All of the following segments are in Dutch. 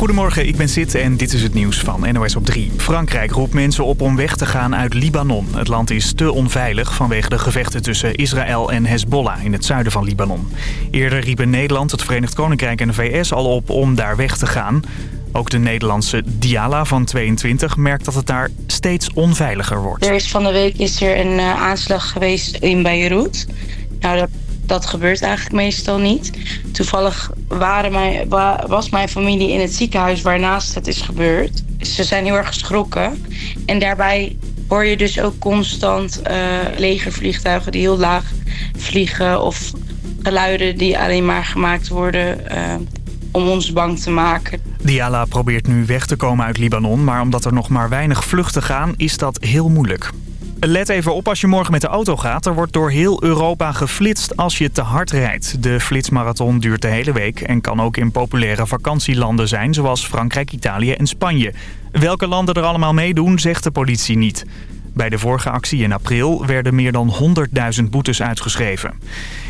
Goedemorgen, ik ben Sid en dit is het nieuws van NOS op 3. Frankrijk roept mensen op om weg te gaan uit Libanon. Het land is te onveilig vanwege de gevechten tussen Israël en Hezbollah in het zuiden van Libanon. Eerder riepen Nederland, het Verenigd Koninkrijk en de VS al op om daar weg te gaan. Ook de Nederlandse Diala van 22 merkt dat het daar steeds onveiliger wordt. Er is van de week is er een uh, aanslag geweest in Beirut. Nou, dat, dat gebeurt eigenlijk meestal niet. Toevallig waren mijn, was mijn familie in het ziekenhuis waarnaast het is gebeurd. Ze zijn heel erg geschrokken. En daarbij hoor je dus ook constant uh, legervliegtuigen die heel laag vliegen... of geluiden die alleen maar gemaakt worden... Uh, om ons bang te maken. Diala probeert nu weg te komen uit Libanon... maar omdat er nog maar weinig vluchten gaan, is dat heel moeilijk. Let even op als je morgen met de auto gaat. Er wordt door heel Europa geflitst als je te hard rijdt. De flitsmarathon duurt de hele week en kan ook in populaire vakantielanden zijn... zoals Frankrijk, Italië en Spanje. Welke landen er allemaal meedoen, zegt de politie niet. Bij de vorige actie in april werden meer dan 100.000 boetes uitgeschreven.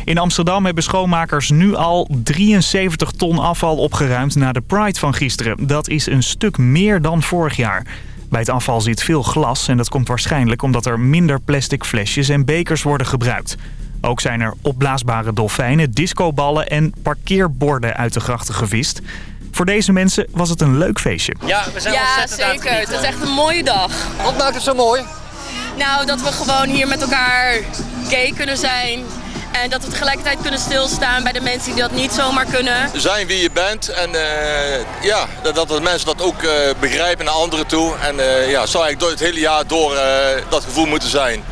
In Amsterdam hebben schoonmakers nu al 73 ton afval opgeruimd na de Pride van gisteren. Dat is een stuk meer dan vorig jaar. Bij het afval zit veel glas en dat komt waarschijnlijk omdat er minder plastic flesjes en bekers worden gebruikt. Ook zijn er opblaasbare dolfijnen, discoballen en parkeerborden uit de grachten gevist. Voor deze mensen was het een leuk feestje. Ja, we zijn ja zeker. Het is echt een mooie dag. Wat maakt het zo mooi? Nou, dat we gewoon hier met elkaar gay kunnen zijn. En dat we tegelijkertijd kunnen stilstaan bij de mensen die dat niet zomaar kunnen. Zijn wie je bent en uh, ja, dat, dat de mensen dat ook uh, begrijpen naar anderen toe. En uh, ja, zou eigenlijk door het hele jaar door dat gevoel moeten zijn.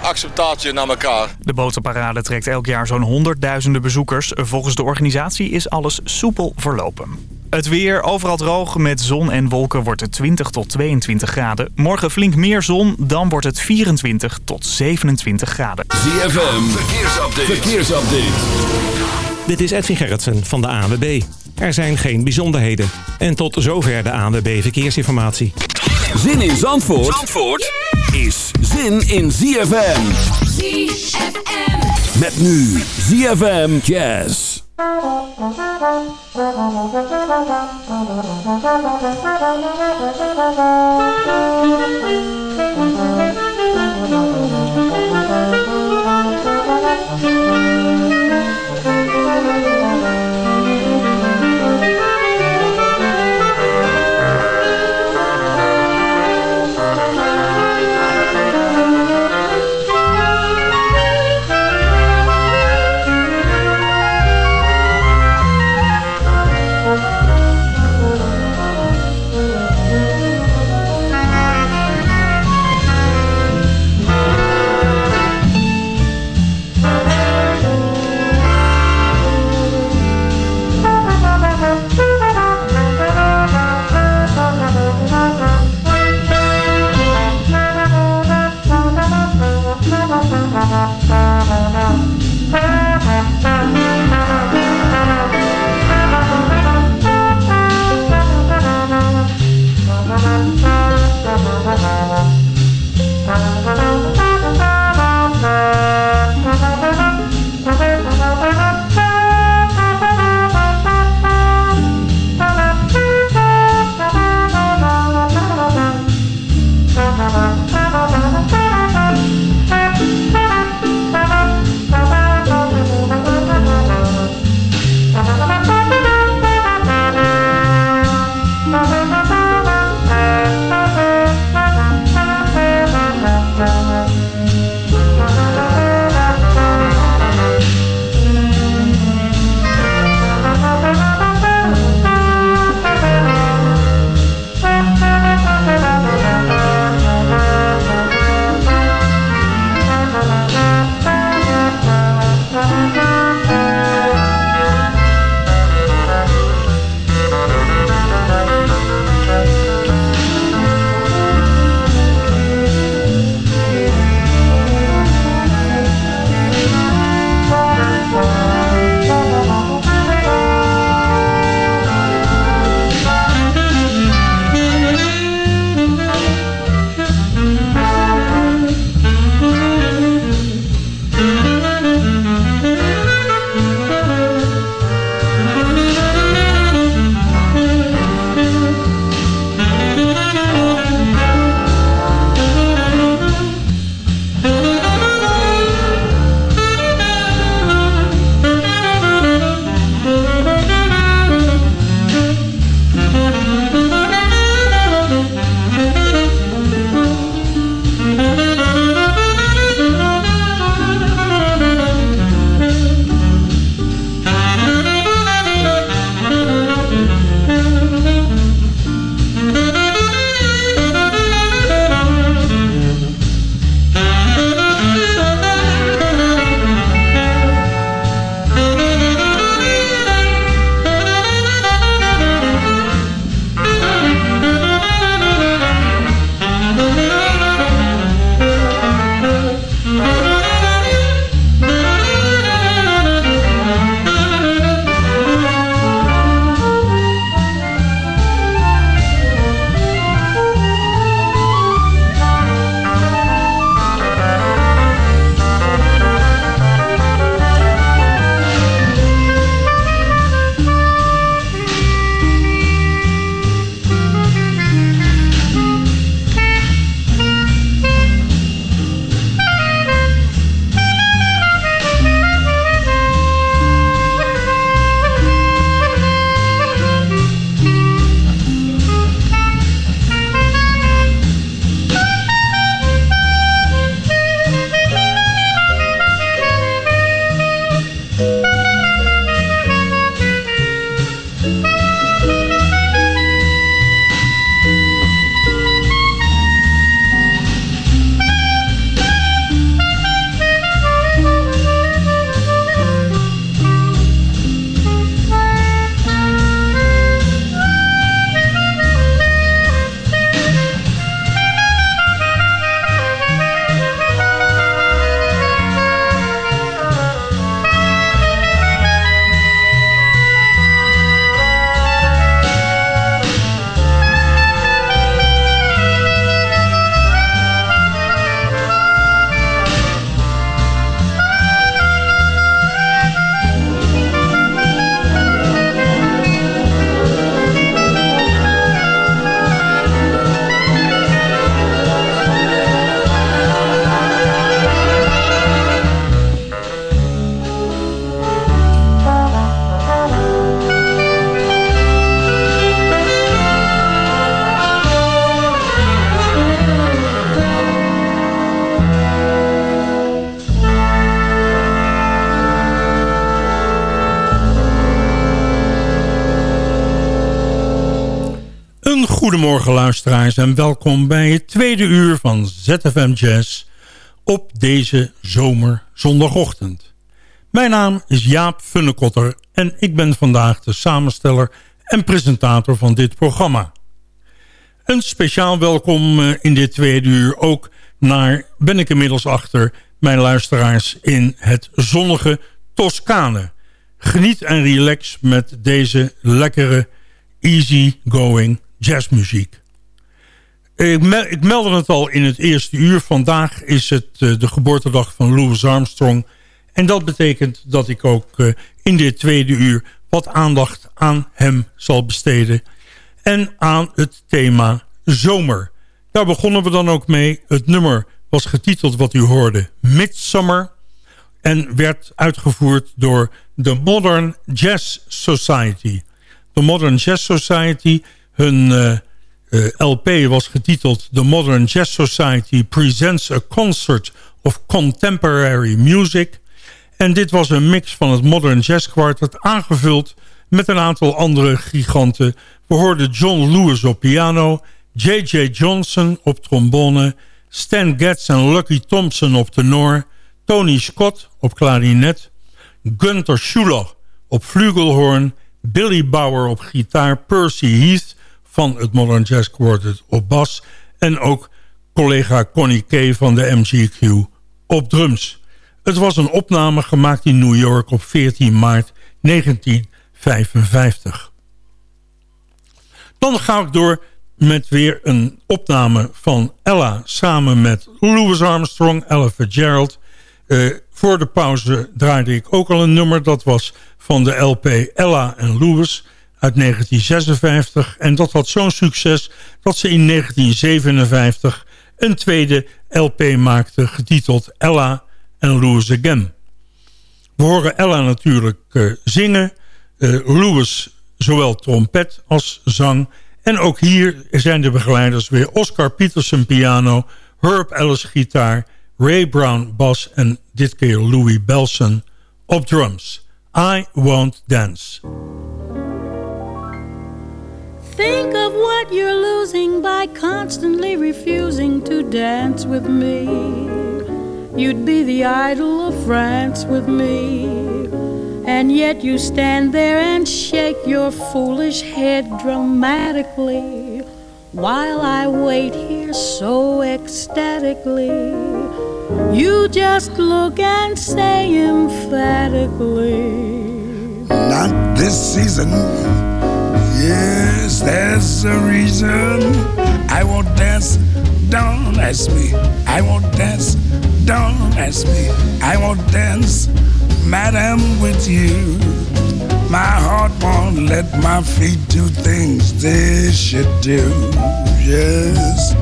Acceptatie naar elkaar. De botenparade trekt elk jaar zo'n honderdduizenden bezoekers. Volgens de organisatie is alles soepel verlopen. Het weer, overal droog met zon en wolken wordt het 20 tot 22 graden. Morgen flink meer zon, dan wordt het 24 tot 27 graden. ZFM, verkeersupdate. verkeersupdate. Dit is Edwin Gerritsen van de ANWB. Er zijn geen bijzonderheden. En tot zover de ANWB Verkeersinformatie. Zin in Zandvoort, Zandvoort is zin in ZFM. ZFM. Met nu ZFM Jazz. Thank you. Luisteraars en welkom bij het tweede uur van ZFM Jazz op deze zomerzondagochtend. Mijn naam is Jaap Funnekotter en ik ben vandaag de samensteller en presentator van dit programma. Een speciaal welkom eh, in dit tweede uur ook naar, ben ik inmiddels achter, mijn luisteraars in het zonnige Toscane. Geniet en relax met deze lekkere, easy-going jazzmuziek. Ik, ik meldde het al in het eerste uur. Vandaag is het uh, de geboortedag van Louis Armstrong. En dat betekent dat ik ook uh, in dit tweede uur wat aandacht aan hem zal besteden. En aan het thema zomer. Daar begonnen we dan ook mee. Het nummer was getiteld wat u hoorde Midsummer. En werd uitgevoerd door de Modern Jazz Society. De Modern Jazz Society, hun uh, uh, LP was getiteld The Modern Jazz Society Presents a Concert of Contemporary Music. En dit was een mix van het Modern Jazz Quartet aangevuld met een aantal andere giganten. We hoorden John Lewis op piano, J.J. Johnson op trombone... Stan Getz en Lucky Thompson op tenor... Tony Scott op klarinet... Gunther Schuller op flugelhorn... Billy Bauer op gitaar... Percy Heath van het Modern Jazz Quartet op bas... en ook collega Connie Kay van de MGQ op drums. Het was een opname gemaakt in New York op 14 maart 1955. Dan ga ik door met weer een opname van Ella samen met Louis Armstrong, Ella Fitzgerald. Uh, voor de pauze draaide ik ook al een nummer. Dat was van de LP Ella en Louis uit 1956. En dat had zo'n succes dat ze in 1957 een tweede LP maakte getiteld Ella and Louis Again. We horen Ella natuurlijk uh, zingen. Uh, Louis zowel trompet als zang. En ook hier zijn de begeleiders weer Oscar Peterson piano, Herb Ellis gitaar, Ray Brown bas en dit keer Louis Belson op drums. I Won't Dance. Think of what you're losing by constantly refusing to dance with me. You'd be the idol of France with me. And yet you stand there and shake your foolish head dramatically while I wait here so ecstatically. You just look and say emphatically, Not this season. Yes, there's a reason I won't dance. Don't ask me. I won't dance. Don't ask me. I won't dance madam, with you. My heart won't let my feet do things they should do. Yes,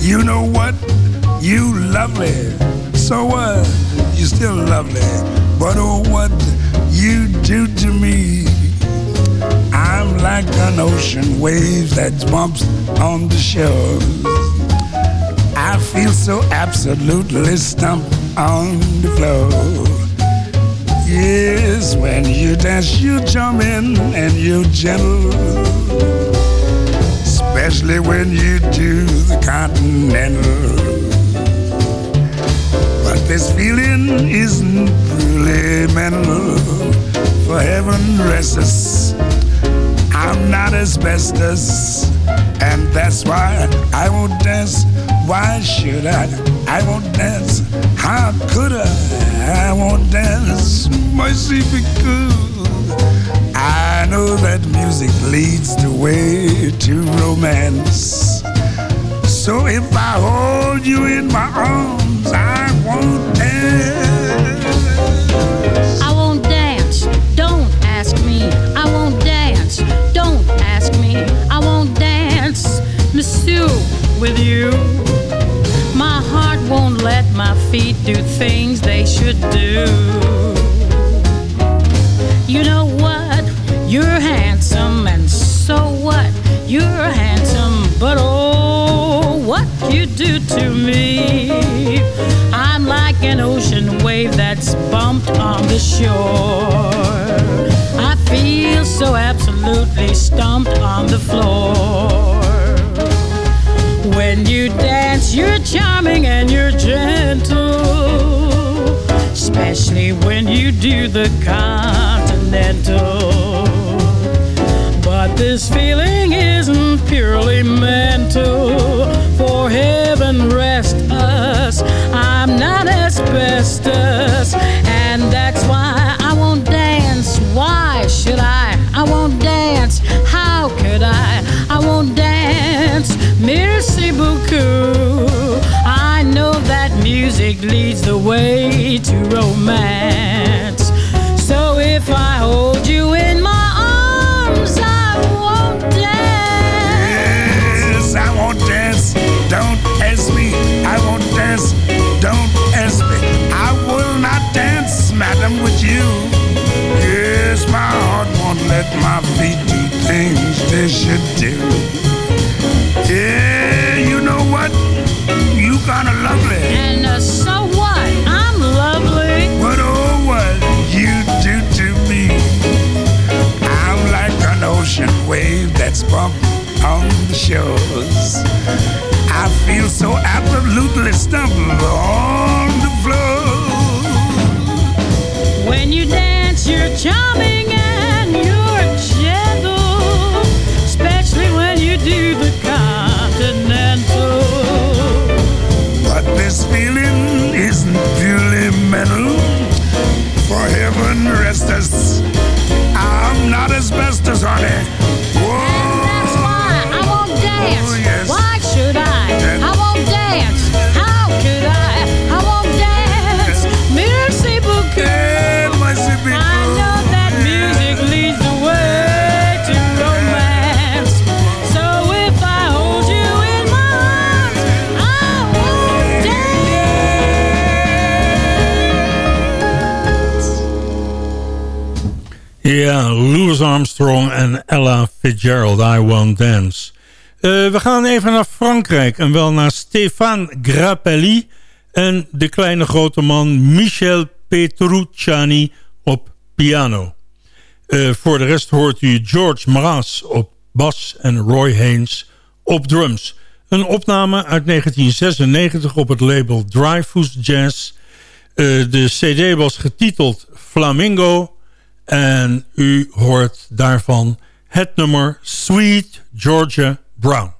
you know what? You lovely. So what? You still lovely. But oh, what you do to me? I'm like an ocean wave that bumps on the shore. I feel so absolutely stumped on the floor. Yes, when you dance, you jump in and you gentle. Especially when you do the continental. But this feeling isn't really mental. For heaven rest us, I'm not asbestos. And that's why I won't dance. Why should I? I won't dance. How could I? I won't dance. Mercy be good. I know that music leads the way to romance. So if I hold you in my arms, I won't dance. Monsieur, with you. My heart won't let my feet do things they should do. You know what? You're handsome, and so what? You're handsome, but oh, what you do to me. I'm like an ocean wave that's bumped on the shore. I feel so absolutely stumped on the floor. When you dance, you're charming and you're gentle, especially when you do the continental. But this feeling isn't purely mental, for heaven rest music leads the way to romance. So if I hold you in my arms, I won't dance. Yes, I won't dance. Don't ask me. I won't dance. Don't ask me. I will not dance, madam, with you. Yes, my heart won't let my feet do things they should do. Yeah? You kinda lovely. And uh, so what? I'm lovely. But oh, what you do to me. I'm like an ocean wave that's bumped on the shores. I feel so absolutely stumped For heaven rest us. I'm not asbestos, honey. Louis Armstrong en Ella Fitzgerald, I Won't Dance. Eh, we gaan even naar Frankrijk en wel naar Stéphane Grappelli... en de kleine grote man Michel Petrucciani op piano. Eh, voor de rest hoort u George Mraz op bas en Roy Haynes op drums. Een opname uit 1996 op het label Dreyfus Jazz. Eh, de cd was getiteld Flamingo... En u hoort daarvan het nummer Sweet Georgia Brown.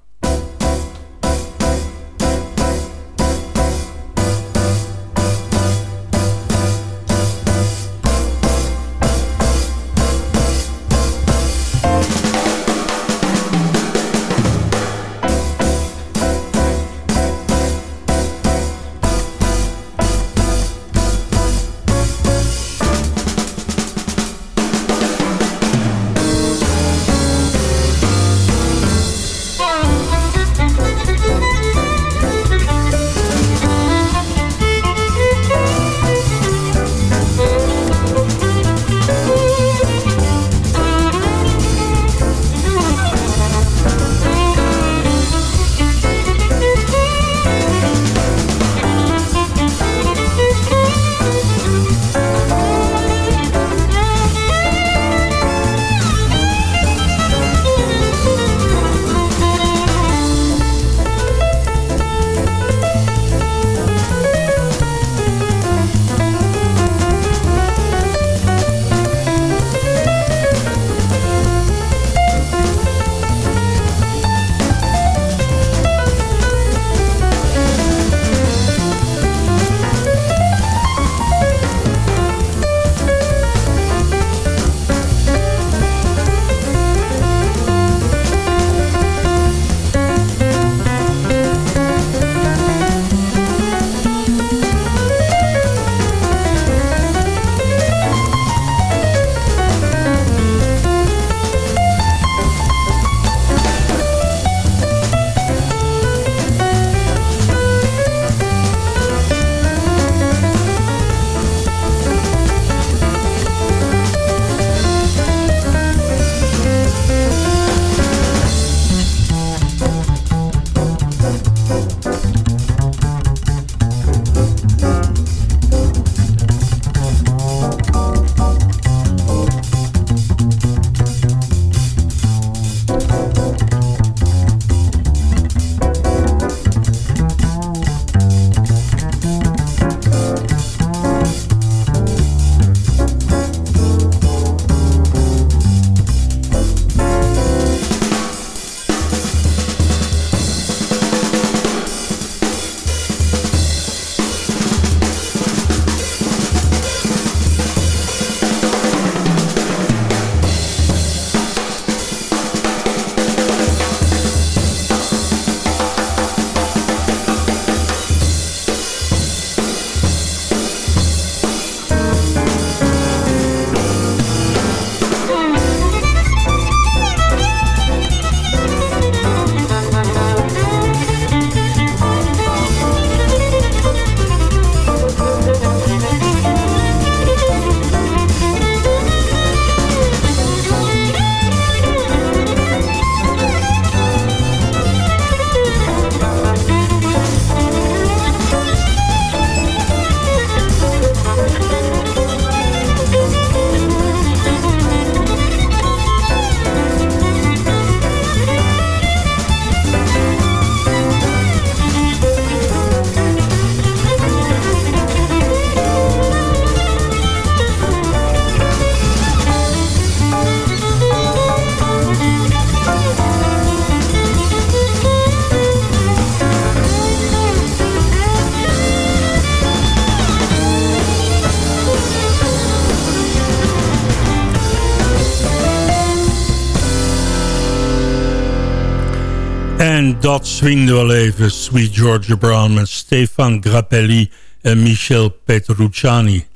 En dat swingde wel even Sweet Georgia Brown met Stefan Grappelli en Michel Petrucciani.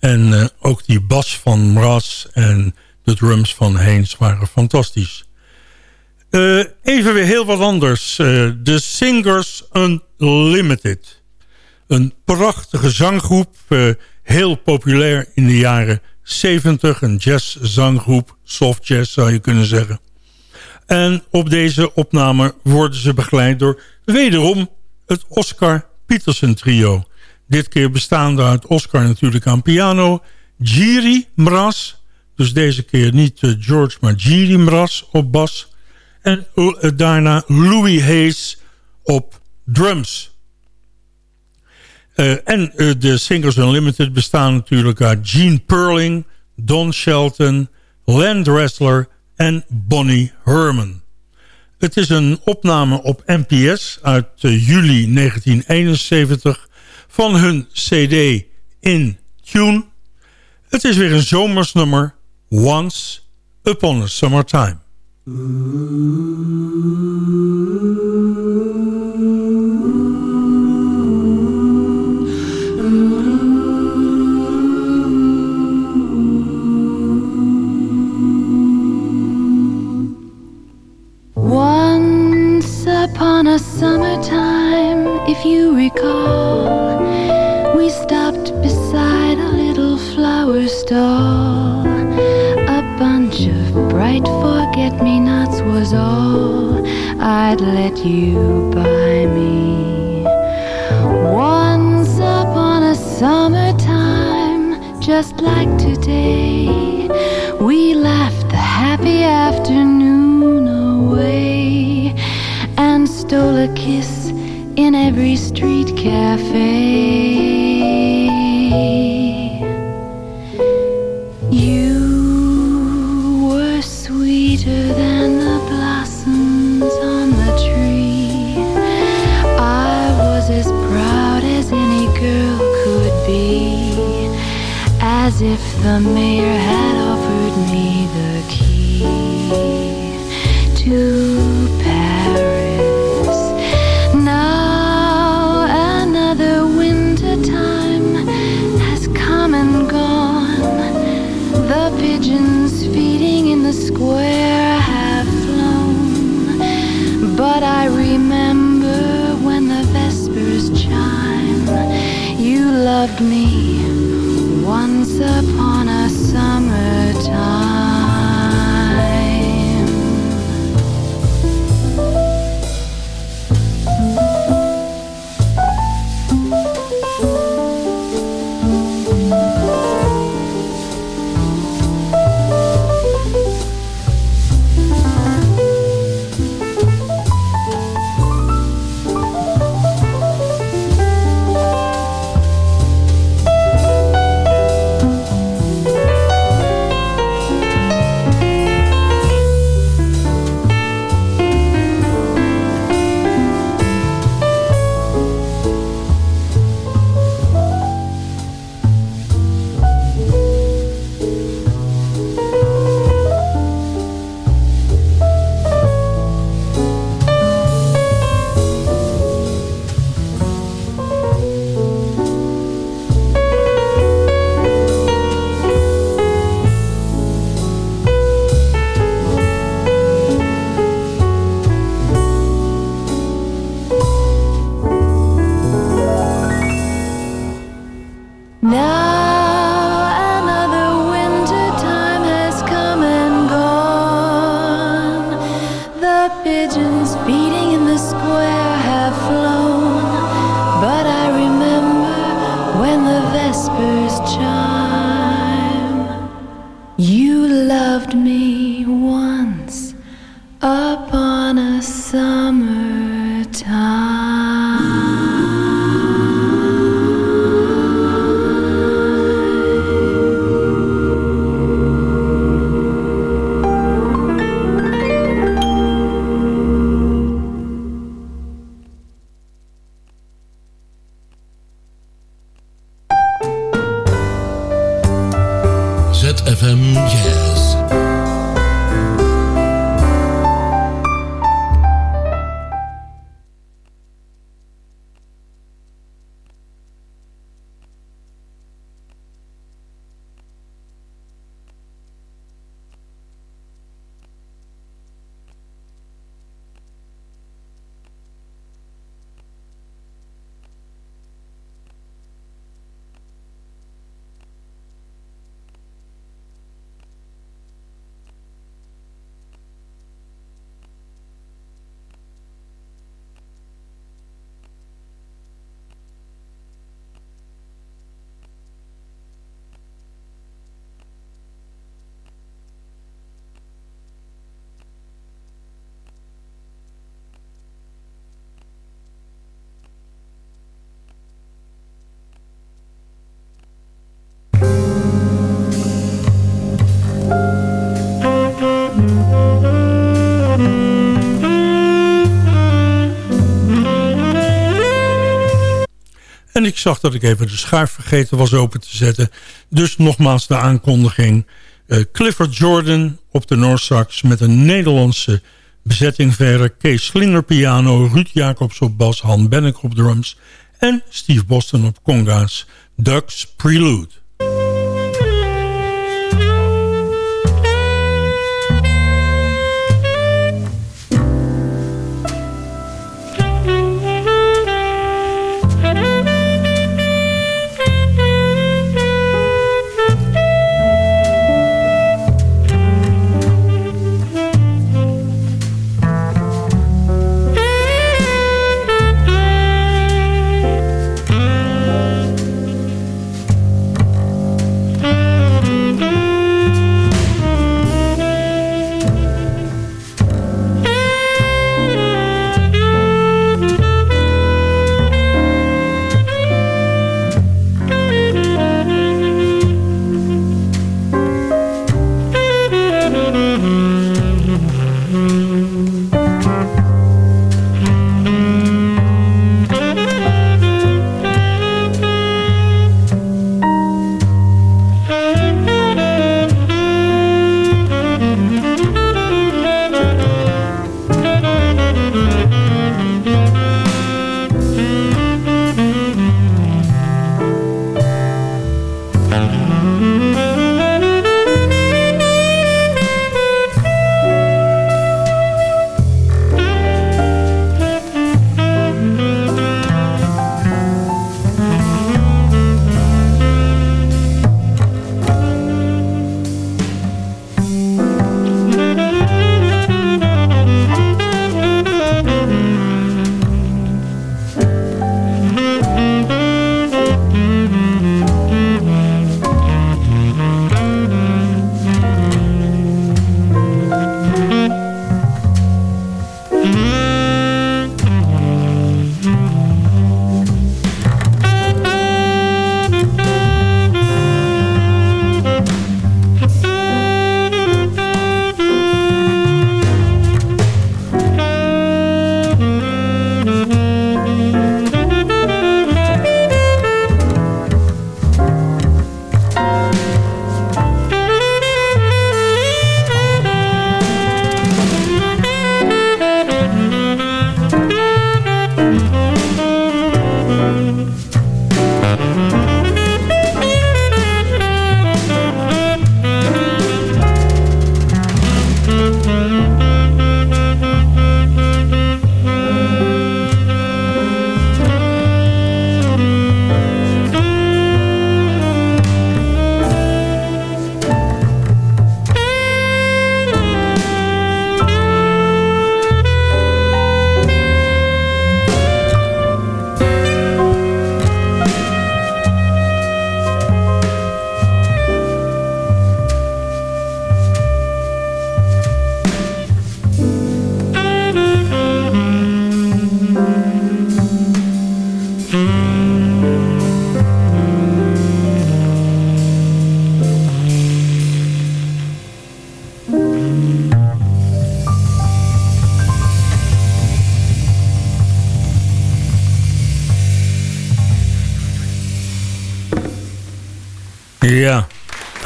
En uh, ook die bas van Mraz en de drums van Haynes waren fantastisch. Uh, even weer heel wat anders. De uh, Singers Unlimited. Een prachtige zanggroep. Heel populair in de jaren 70. Een jazzzanggroep. Soft jazz zou je kunnen zeggen. En op deze opname worden ze begeleid door wederom het Oscar Peterson trio. Dit keer bestaande uit Oscar natuurlijk aan piano. Giri Mraz. Dus deze keer niet George, maar Giri Mraz op bas. En daarna Louis Hayes op drums. Uh, en de Singers Unlimited bestaan natuurlijk uit Gene Perling, Don Shelton, Len Dressler en Bonnie Herman. Het is een opname op NPS uit uh, juli 1971 van hun cd In Tune. Het is weer een zomersnummer, Once Upon a Summertime. If you recall, we stopped beside a little flower stall. A bunch of bright forget-me-nots was all I'd let you buy me. Once upon a summertime, just like today, we laughed the happy afternoon away and stole a kiss in every street cafe. You were sweeter than the blossoms on the tree. I was as proud as any girl could be, as if the mayor had offered me the key to me. En ik zag dat ik even de schuif vergeten was open te zetten. Dus nogmaals de aankondiging. Uh, Clifford Jordan op de Noorsax met een Nederlandse bezetting verder. Kees Slinger piano, Ruud Jacobs op bas, Han Bennek op drums... en Steve Boston op conga's. Ducks Prelude.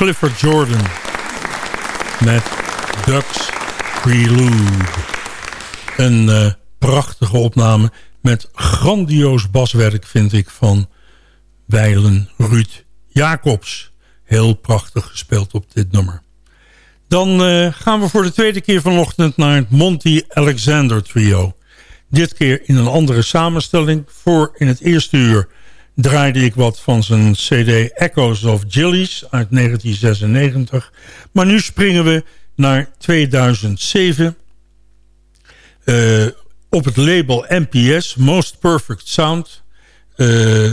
Clifford Jordan met Ducks Prelude. Een uh, prachtige opname met grandioos baswerk vind ik van Weilen Ruud Jacobs. Heel prachtig gespeeld op dit nummer. Dan uh, gaan we voor de tweede keer vanochtend naar het Monty Alexander Trio. Dit keer in een andere samenstelling. Voor in het eerste uur draaide ik wat van zijn cd Echoes of Gillies uit 1996. Maar nu springen we naar 2007. Uh, eh, op het label NPS, Most Perfect Sound... Uh,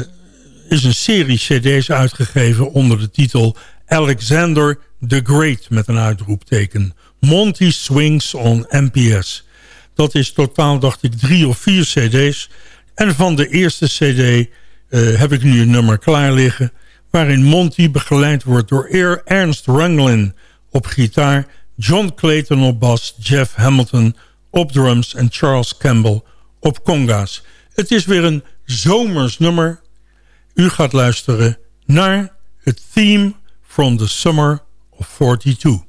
is een serie cd's uitgegeven onder de titel Alexander the Great met een uitroepteken. Monty Swings on NPS. Dat is totaal, dacht ik, drie of vier cd's. En van de eerste cd uh, heb ik nu een nummer klaar liggen... waarin Monty begeleid wordt door Ernst Ranglin op gitaar... John Clayton op bas, Jeff Hamilton op drums... en Charles Campbell op conga's. Het is weer een zomers nummer. U gaat luisteren naar het theme from the summer of 42.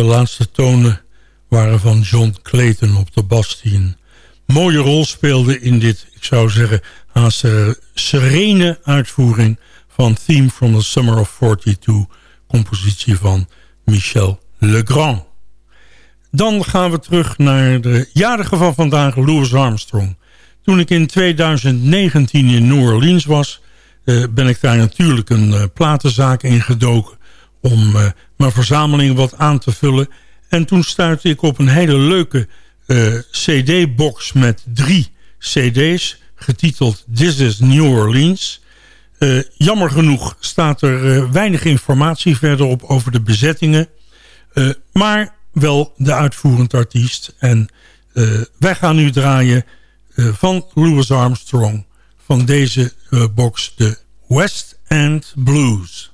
De laatste tonen waren van John Clayton op de bas... mooie rol speelde in dit, ik zou zeggen... haast serene uitvoering van Theme from the Summer of 42... compositie van Michel Legrand. Dan gaan we terug naar de jarige van vandaag, Louis Armstrong. Toen ik in 2019 in New Orleans was... Uh, ben ik daar natuurlijk een uh, platenzaak ingedoken... om uh, mijn verzameling wat aan te vullen. En toen stuitte ik op een hele leuke cd-box met drie cd's... getiteld This is New Orleans... jammer genoeg staat er weinig informatie verderop over de bezettingen... maar wel de uitvoerend artiest. En wij gaan nu draaien van Louis Armstrong van deze box de West End Blues.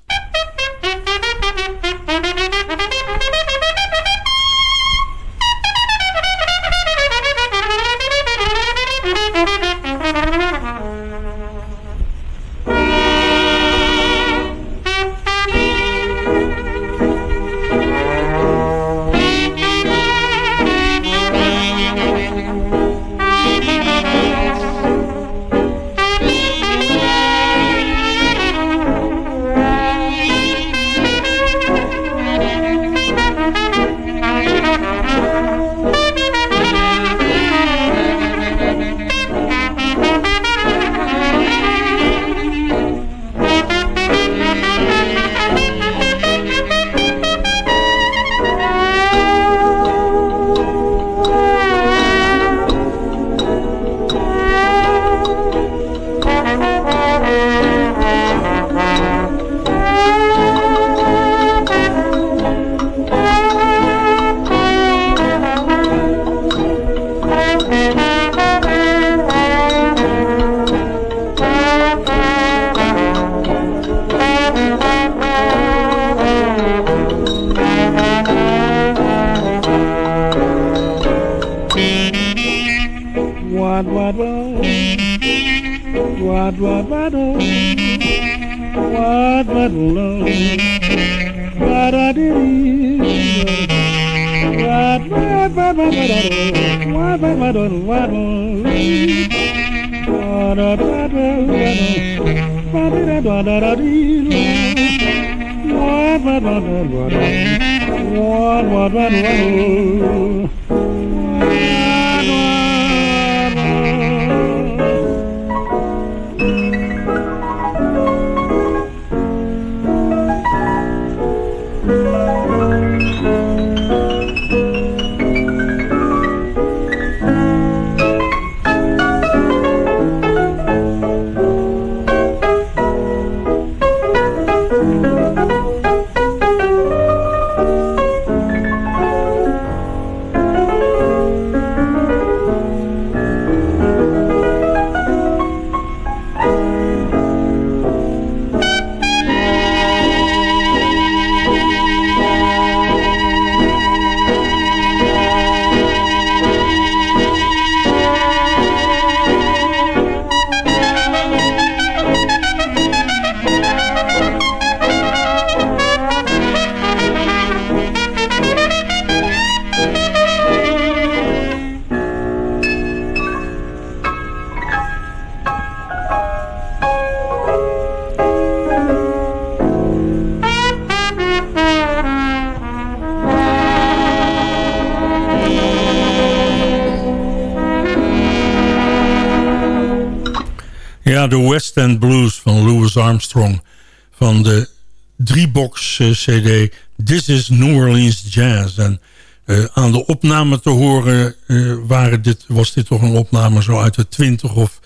Blues van Louis Armstrong... van de driebox uh, cd This is New Orleans Jazz. En uh, aan de opname te horen uh, waren dit, was dit toch een opname zo uit de 20 of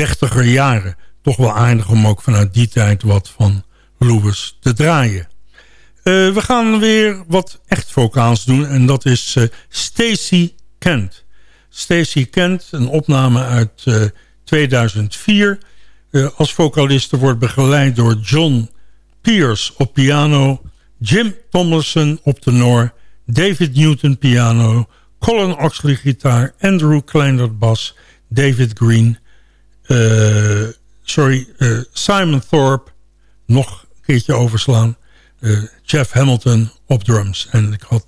30er jaren. Toch wel aardig om ook vanuit die tijd wat van Louis te draaien. we gaan weer wat echt vocaals doen en dat is Stacy Kent. Stacy Kent, een opname uit 2004... Uh, als vocaliste wordt begeleid door John Pierce op piano... Jim Tomlinson op tenor... David Newton piano... Colin Oxley gitaar... Andrew Kleinert bas... David Green... Uh, sorry, uh, Simon Thorpe... nog een keertje overslaan... Jeff Hamilton op drums. En ik had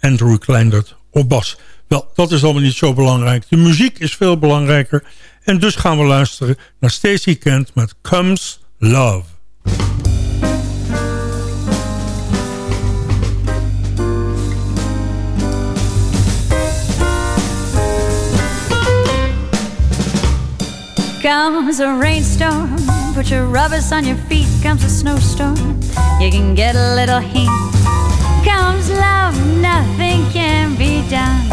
Andrew Kleindert op bas. Wel, dat is allemaal niet zo belangrijk. De muziek is veel belangrijker. En dus gaan we luisteren naar Stacey Kent met Comes Love. Comes a rainstorm, put your rubbers on your feet. Comes a snowstorm, you can get a little heat. Comes love, nothing can be done.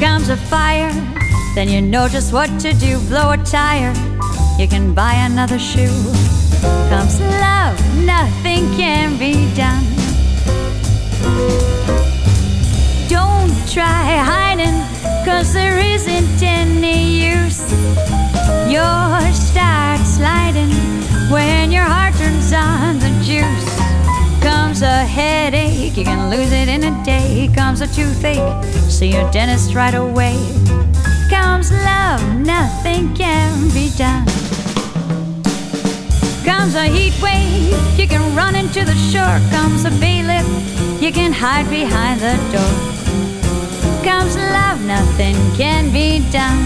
Comes a fire, then you know just what to do. Blow a tire, you can buy another shoe. Comes love, nothing can be done. Don't try hiding Cause there isn't any use. Your start sliding when your heart turns on the juice. Comes a headache, you can lose it in a day. Comes a toothache, see your dentist right away. Comes love, nothing can be done. Comes a heat wave, you can run into the shore. Comes a bailiff, you can hide behind the door comes love, nothing can be done.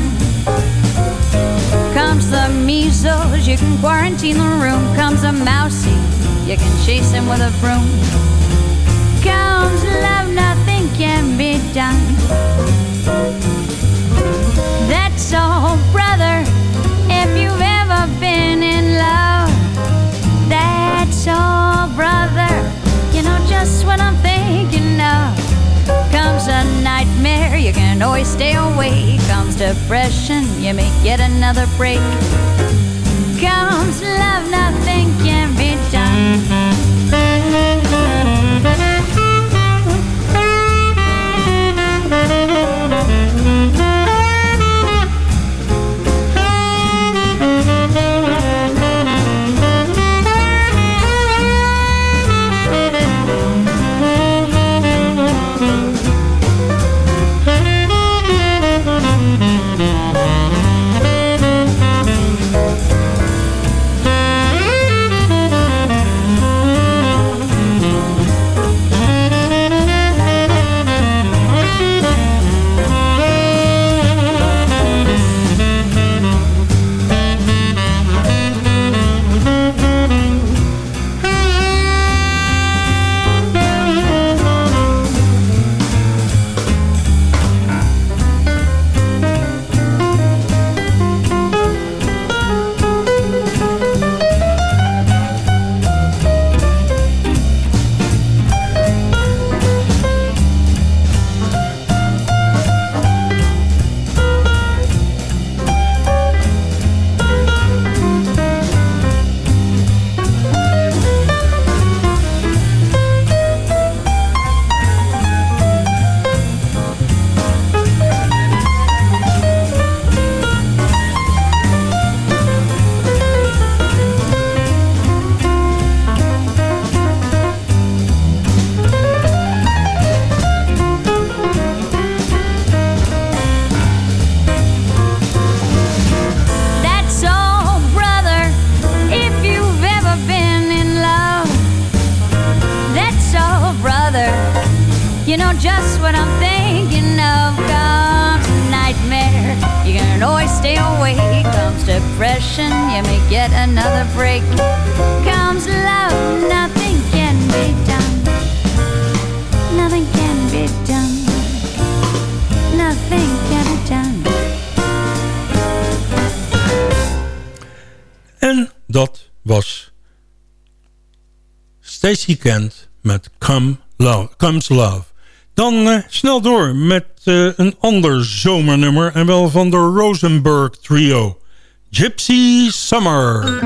Comes the measles, you can quarantine the room. Comes a mousey, you can chase him with a broom. Comes love, nothing can be done. All, brother, if you've ever been in love. That's all, brother, you know just what I'm thinking of comes a nightmare, you can always stay awake. Comes depression, you may get another break. Comes love, nothing can be done. dat was Stacey Kent met Come Love, Comes Love. Dan eh, snel door met eh, een ander zomernummer... en wel van de Rosenberg Trio. Gypsy Summer.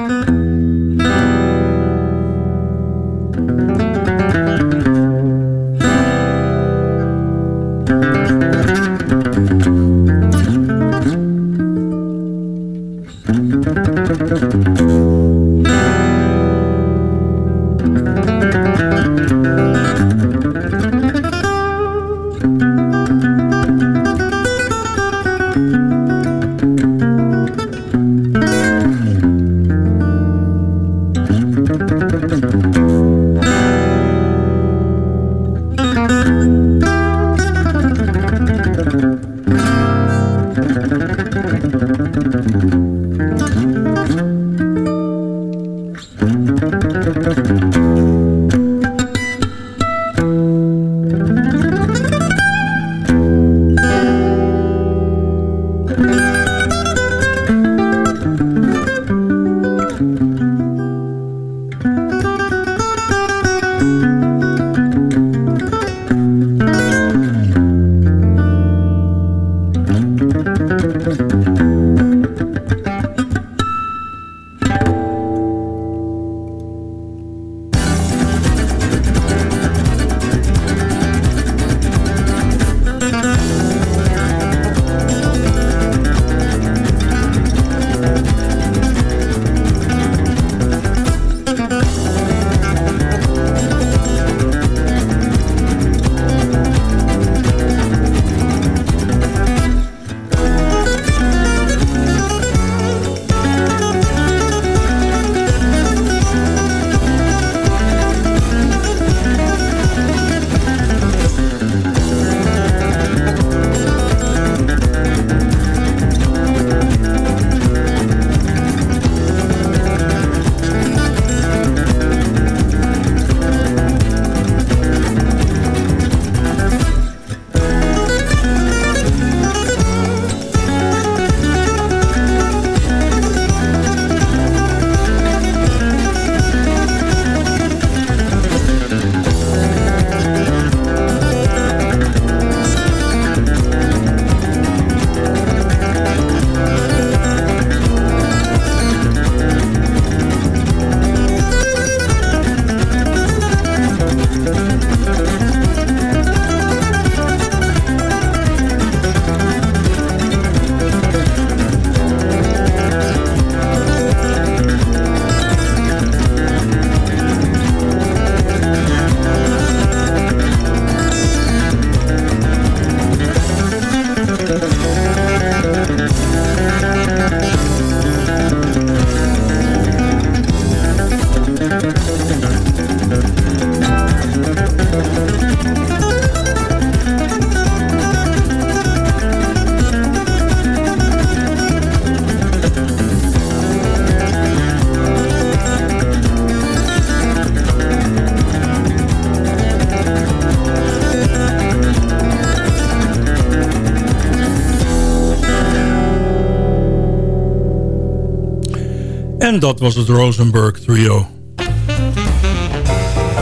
En dat was het Rosenberg Trio.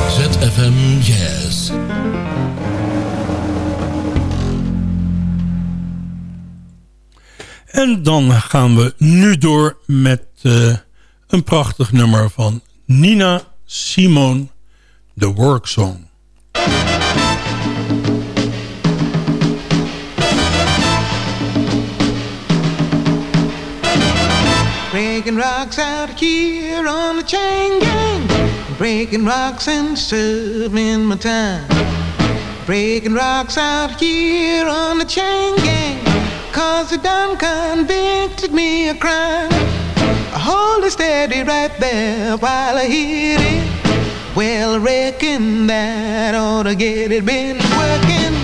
ZFM Jazz. En dan gaan we nu door met uh, een prachtig nummer van Nina Simone, The Work Song. Breaking rocks out here on the chain gang. Breaking rocks and serving my time. Breaking rocks out here on the chain gang. Cause they done convicted me of crime. Hold it steady right there while I hit it. Well, I reckon that ought to get it. Been working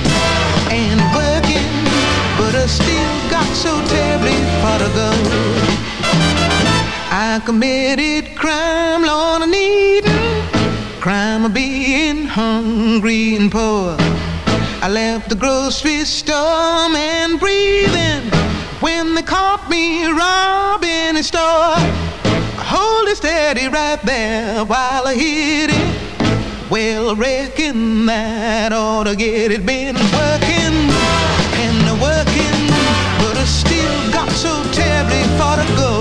and working, but I still got so terribly far to go. I committed crime, Lord, I need it. crime of being hungry and poor. I left the grocery store and breathing when they caught me robbing a store. Hold it steady right there while I hit it. Well, I reckon that ought to get it. Been working and working, but I still got so terribly far to go.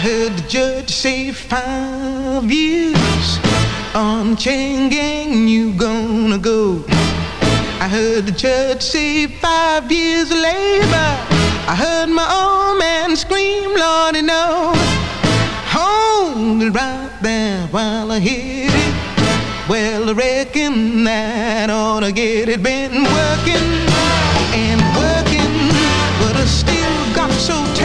I heard the judge say five years on chain gang you gonna go. I heard the judge say five years labor. I heard my old man scream, Lordy, no. Hold it right there while I hit it. Well, I reckon that ought to get it. Been working and working, but I still got so terribly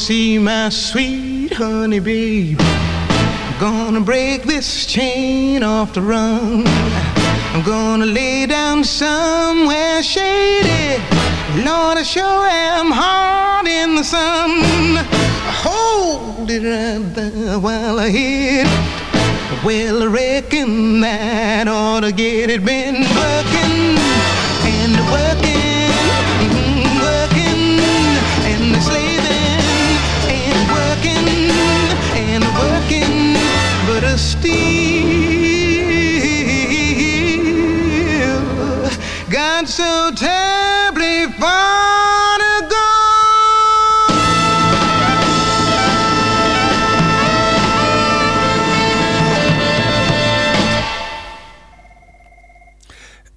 see my sweet honey babe. I'm gonna break this chain off the run. I'm gonna lay down somewhere shady. Lord, I sure am hard in the sun. Hold it right there while I hit it. Well, I reckon that ought to get it. Been working and working, so terribly.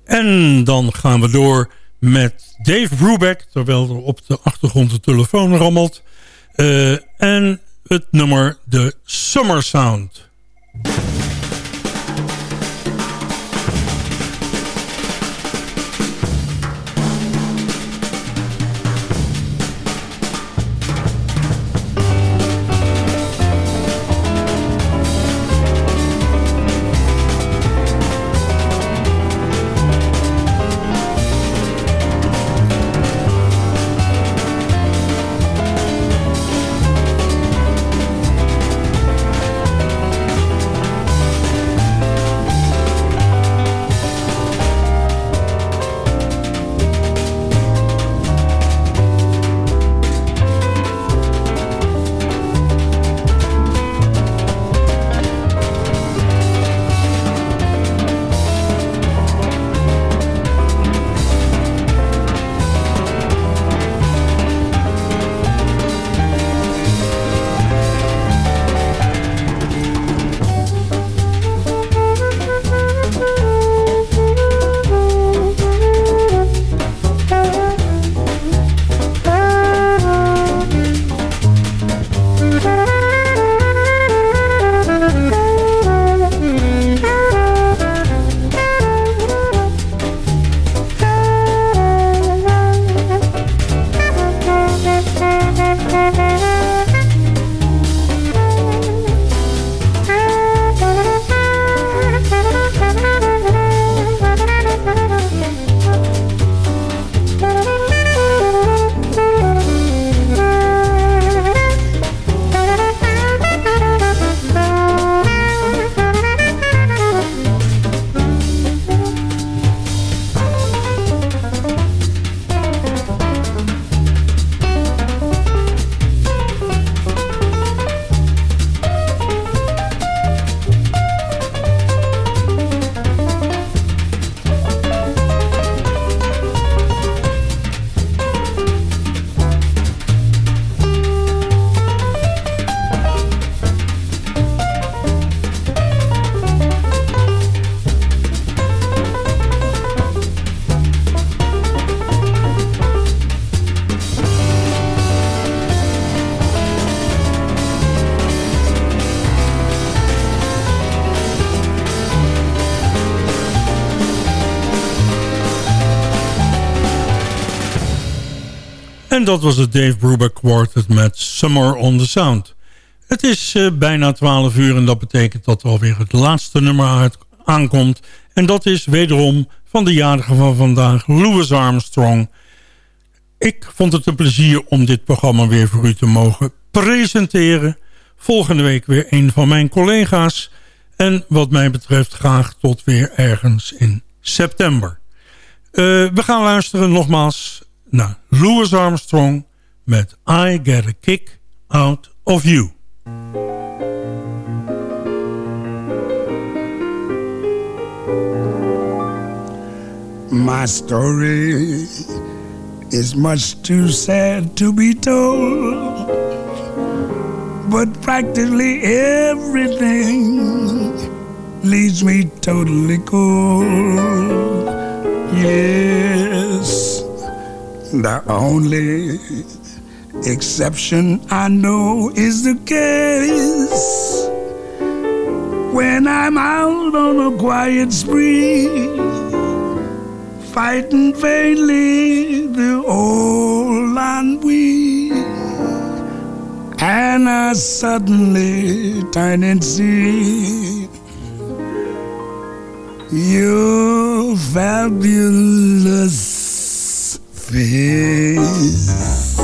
En dan gaan we door met Dave Brubeck, terwijl er op de achtergrond de telefoon rammelt. Eh, en het nummer de Summer Sound. En dat was het Dave Brubeck Quartet met Summer on the Sound. Het is uh, bijna 12 uur en dat betekent dat er alweer het laatste nummer aankomt. En dat is wederom van de jarige van vandaag, Louis Armstrong. Ik vond het een plezier om dit programma weer voor u te mogen presenteren. Volgende week weer een van mijn collega's. En wat mij betreft graag tot weer ergens in september. Uh, we gaan luisteren nogmaals naar Louis Armstrong met I Get a Kick Out of You. My story is much too sad to be told, but practically everything leaves me totally cold. Yes, the only exception I know is the case when I'm out on a quiet spree, fighting vainly the old ennui. and I suddenly turn and see your fabulous face.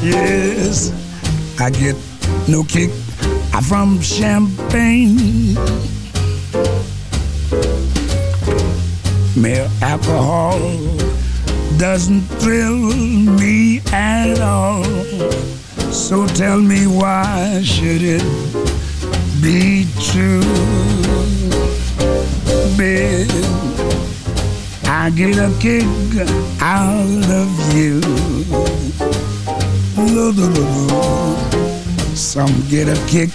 Yes, I get no kick from champagne. Mere alcohol doesn't thrill me at all. So tell me why should it be true? Babe, I get a kick out of you. Some get a kick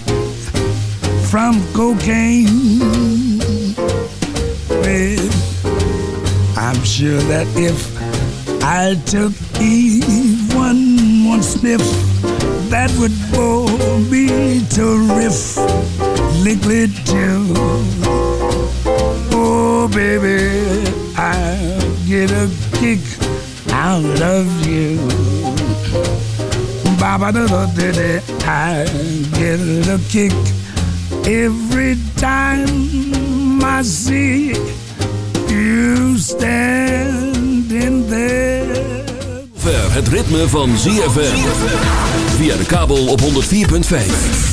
from cocaine. Babe, I'm sure that if I took even one sniff, that would bore me terrific liquid too. Oh, baby, I get a kick out of you. Baba da da da da, I get a kick every time I see you standing there. Het ritme van ZFM. Via de kabel op 104.5.